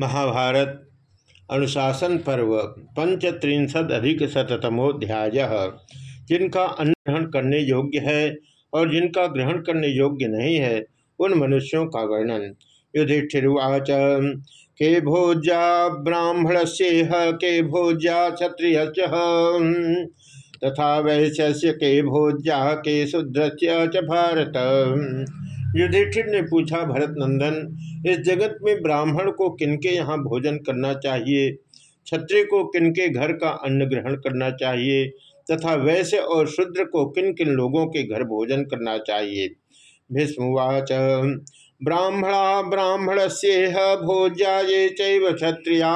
महाभारत, अनुशासन पर्व, पंचत्रिंशद अधिक शतमोध्याय जिनका अन्न ग्रहण करने योग्य है और जिनका ग्रहण करने योग्य नहीं है, उन मनुष्यों का वर्णन। युधिष्ठिर्वाच, के भोज्या ब्राह्मण से के भोज्या क्षत्रिय तथा वैश्य के भोज्या के शुद्र शूद्र भारत। युधिष्ठिर ने पूछा भरत नंदन इस जगत में ब्राह्मण को किनके यहाँ भोजन करना चाहिए? क्षत्रिय को किनके घर का अन्न ग्रहण करना चाहिए? तथा वैश्य और शूद्र को किन किन लोगों के घर भोजन करना चाहिए? भीष्मवाच, ब्राह्मणा ब्राह्मण से भोज्या ये क्षत्रिया।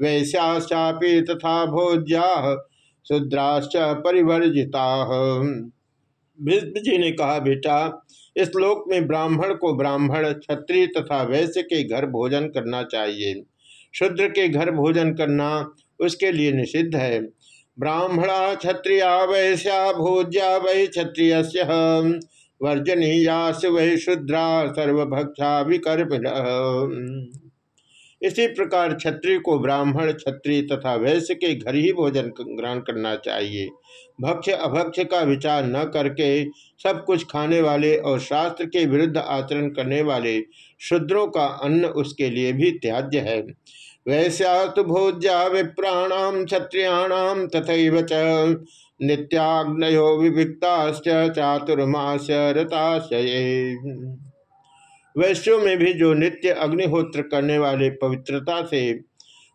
वैश्याश्चापी तथा भोज्या, शूद्राश्च परिवर्जिता। भीष्म जी ने कहा, बेटा इस लोक में ब्राह्मण को ब्राह्मण, क्षत्रिय तथा वैश्य के घर भोजन करना चाहिए। शुद्र के घर भोजन करना उसके लिए निषिद्ध है। ब्राह्मणा, क्षत्रिया, वैश्या, भोज्या, वै क्षत्रिय वर्जनीयास वै शुद्रा सर्वभक्षा विकर्प इसी प्रकार क्षत्रिय को ब्राह्मण, क्षत्रिय तथा वैश्य के घर ही भोजन ग्रहण करना चाहिए। भक्ष अभक्ष का विचार न करके सब कुछ खाने वाले और शास्त्र के विरुद्ध आचरण करने वाले शूद्रों का अन्न उसके लिए भी त्याज्य है। वैश्या तो भोज्या विप्राणाम क्षत्रियाणाम तथा च। नित्याग्नयो विविक्ताश्च चातुर्मास रताशय वैश्यों में भी जो नित्य अग्निहोत्र करने वाले पवित्रता से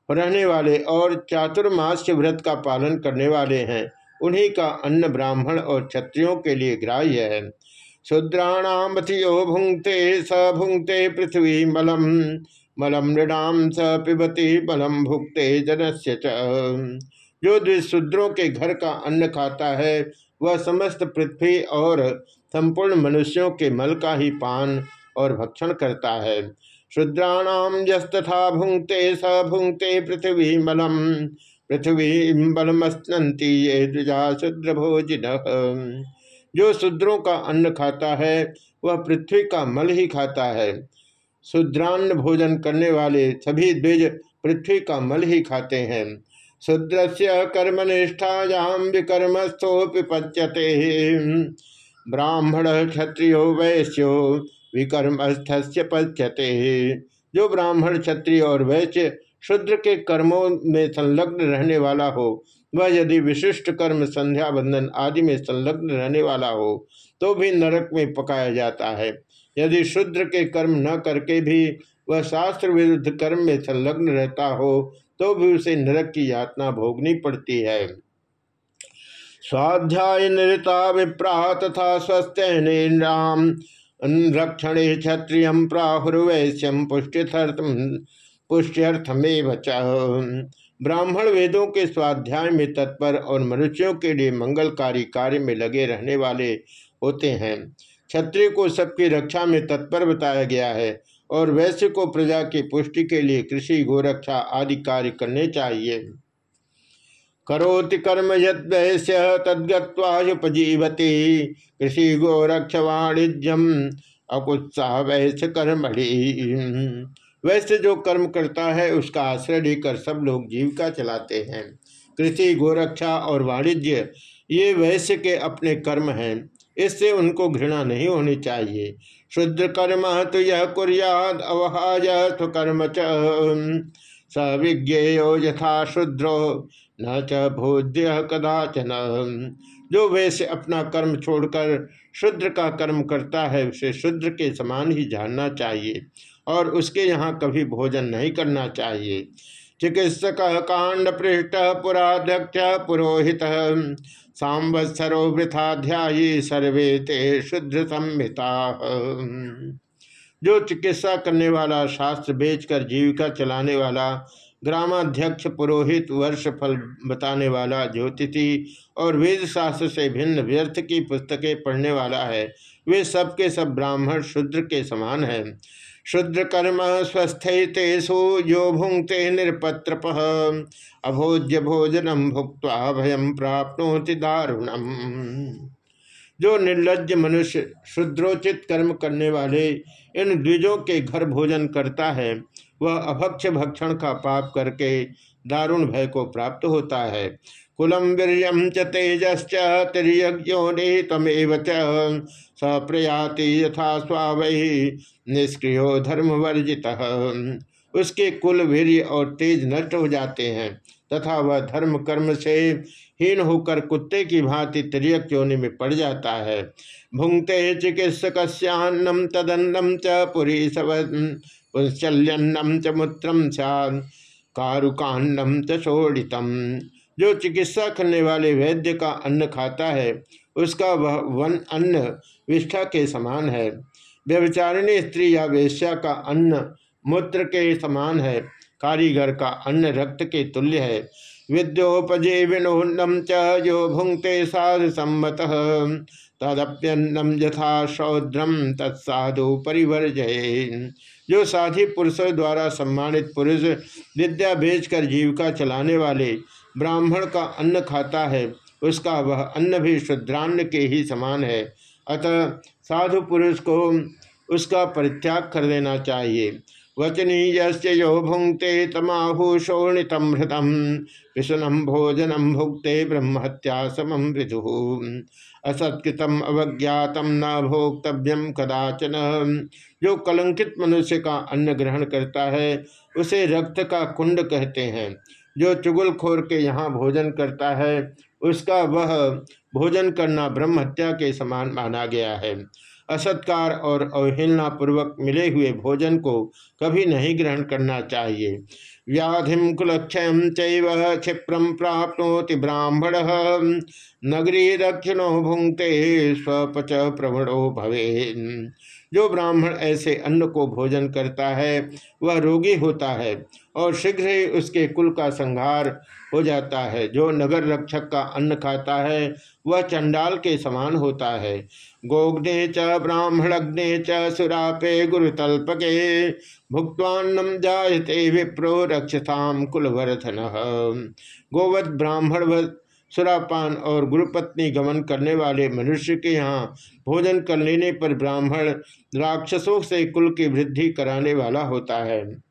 रहने वाले और चातुर्मास्य व्रत का पालन करने वाले हैं, उन्हीं का अन्न ब्राह्मण और क्षत्रियों के लिए ग्राह्य है। शूद्राणामथियो भुंगते स भुंगते पृथ्वी मलम मलम नृणाम स पिबती मलम भुगते जनस्य जो द्विशूद्रों के घर का अन्न खाता है, वह समस्त पृथ्वी और संपूर्ण मनुष्यों के मल का ही पान और भक्षण करता है। शूद्राणाम यस्तथा भुंगते स भुंगते पृथ्वी मलम पृथ्वी बलमस्तंती ये द्विजा शूद्र भोजिन जो शूद्रों का अन्न खाता है, वह पृथ्वी का मल ही खाता है। शूद्रान्न भोजन करने वाले सभी द्विज पृथ्वी का मल ही खाते हैं। शूद्र से कर्मनिष्ठायाम विकर्मस्थोपि पच्यते। ब्राह्मण क्षत्रियो वैश्यो विकर्मस्थ पच्यते जो ब्राह्मण, क्षत्रिय और वैश्य शुद्र के कर्मों में संलग्न रहने वाला हो, वह यदि विशिष्ट कर्म, संध्या, बंधन आदि में संलग्न रहने वाला हो तो भी नरक में पकाया जाता है। यदि शुद्र के कर्म न करके भी वह शास्त्र विरुद्ध कर्म में संलग्न रहता हो तो भी उसे नरक की यातना भोगनी पड़ती है। स्वाध्याय निरता विप्रा तथा स्वस्थ रक्षणे क्षत्रिय प्राहुर्वैश्यम पुष्टिथर्थम पुष्ट्यर्थमेव ब्राह्मण वेदों के स्वाध्याय में तत्पर और मनुष्यों के लिए मंगलकारी कार्य में लगे रहने वाले होते हैं। क्षत्रिय को सबकी रक्षा में तत्पर बताया गया है और वैश्य को प्रजा की पुष्टि के लिए कृषि, गोरक्षा आदि कार्य करने चाहिए। करोति कर्म यद्वैश्य तद्गत्वायुपजीवती कृषि गोरक्ष वाणिज्यम अकुत्साह वैश्य कर्मणि। वैसे जो कर्म करता है, उसका आश्रय लेकर सब लोग जीविका चलाते हैं। कृषि, गोरक्षा और वाणिज्य, ये वैश्य के अपने कर्म हैं। इससे उनको घृणा नहीं होनी चाहिए। शुद्ध कर्म तो यह कुरियाद अवहाय कर्म सविज्ञेयो यथा शुद्रो, न च भोज्य कदाचन। जो वैसे अपना कर्म छोड़कर शुद्र का कर्म करता है, उसे शुद्र के समान ही जानना चाहिए और उसके यहाँ कभी भोजन नहीं करना चाहिए। चिकित्सक कांड पृष्ठ पुराध्यक्ष पुरोहित। सांवत्सरो वृथाध्यायी सर्वे ते शुद्ध संहिता। जो चिकित्सा करने वाला, शास्त्र बेचकर जीविका चलाने वाला, ग्रामाध्यक्ष पुरोहित वर्ष फल बताने वाला, ज्योतिषि और वेद शास्त्र से भिन्न व्यर्थ की पुस्तकें पढ़ने वाला है, वे सबके सब ब्राह्मण शूद्र के समान हैं। शुद्र कर्म स्वस्थतेषु यो भुंक्ते निरपत्रप, अभोज्य भोजनम भुक्त भयम प्राप्त दारुणम। जो निर्लज मनुष्य शुद्रोचित कर्म करने वाले इन द्विजों के घर भोजन करता है, वह अभक्ष भक्षण का पाप करके दारुण भय को प्राप्त होता है। कुलम वीर च तेजश्च तिर्यज्ञोनि तमेव प्रयाति यथा स्वावही निष्क्रियो धर्म वर्जित उसके कुल वीर्य और तेज नष्ट हो जाते हैं। तथा वह धर्म कर्म से हीन होकर कुत्ते की भांति तिरक चोने में पड़ जाता है। भुंगते चिकित्सकस्यान्नम तदन्नम च पुरी पुंश्चल्यन्नम च मूत्रम कारुकान्नम च शोड़ितम। जो चिकित्सा करने वाले वैद्य का अन्न खाता है, उसका वह वन अन्न विष्ठा के समान है। व्यवचारिणी स्त्री या वेश्या का अन्न मूत्र के समान है। कारीगर का अन्न रक्त के तुल्य है। विद्योपजे विनोन्नम च जो भुंगते साधु सम्मत। तदप्यन्नम यथा शौद्रम तत्साधु परिवर्जय जो साधी पुरुषों द्वारा सम्मानित पुरुष विद्या बेचकर जीविका चलाने वाले ब्राह्मण का अन्न खाता है, उसका वह अन्न भी शुद्रान्न के ही समान है। अतः साधु पुरुष को उसका परित्याग कर देना चाहिए। वचनीय यो भुंक्ते तमाहु शोणितम हृतम विषुनम भोजनम भुक्ते ब्रह्महत्या समम मृदु असत्कृतम अवज्ञातम न भोक्तव्यम कदाचन। जो कलंकित मनुष्य का अन्न ग्रहण करता है, उसे रक्त का कुंड कहते हैं। जो चुगलखोर के यहाँ भोजन करता है उसका वह भोजन करना ब्रह्म हत्या के समान माना गया है। असत्कार और अवहेलना पूर्वक मिले हुए भोजन को कभी नहीं ग्रहण करना चाहिए। व्याधि कुलक्षय क्षिप्रम प्राप्नोति ब्राह्मण। नगरी दक्षिणो भुंगते स्वपच प्रवणो भवे जो ब्राह्मण ऐसे अन्न को भोजन करता है, वह रोगी होता है और शीघ्र ही उसके कुल का संहार हो जाता है। जो नगर रक्षक का अन्न खाता है, वह चंडाल के समान होता है। गोग्ने च, ब्राह्मणग्ने च, सुरापे, गुरुतल्पके भुक्वान्नम जायते विप्रो रक्षताम कुलवर्धन। गोवध ब्राह्मण सुरापान और गुरुपत्नी गमन करने वाले मनुष्य के यहाँ भोजन कर लेने पर ब्राह्मण राक्षसों से कुल की वृद्धि कराने वाला होता है।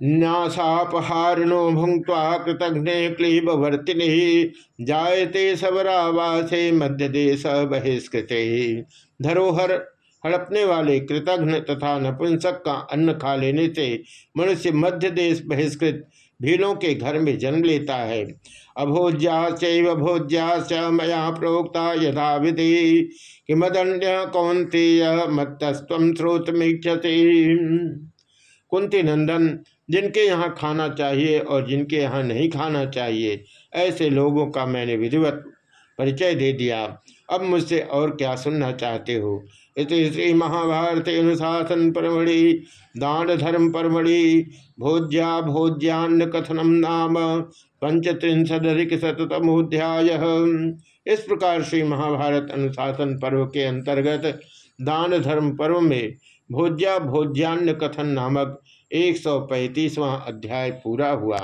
न्यासापहारिणो भुंक्वा कृतघ्ने क्लीबवर्तिनि जायते सबरावासे मध्य देश बहिष्कृत। धरोहर हड़पने वाले कृतघ्न तथा नपुंसक का अन्न खा लेने से मनुष्य मध्य देश बहिष्कृत भीलों के घर में जन्म लेता है। अभोज्या चैव भोज्या मया प्रोक्ता यथा विधि। किमदन्य कौंती मत्तस्व श्रोतमीक्षति कुंती नंदन जिनके यहाँ खाना चाहिए और जिनके यहाँ नहीं खाना चाहिए, ऐसे लोगों का मैंने विधिवत परिचय दे दिया। अब मुझसे और क्या सुनना चाहते हो? इस श्री महाभारत अनुशासन परमणि दान धर्म परमणि भोज्या भोज्यान्न कथनम नाम पंचत्रिंशदिक शतमोध्याय इस प्रकार श्री महाभारत अनुशासन पर्व के अंतर्गत दान धर्म पर्व में भोज्या भोज्यान्न कथन नामक एक सौ पैंतीसवां अध्याय पूरा हुआ।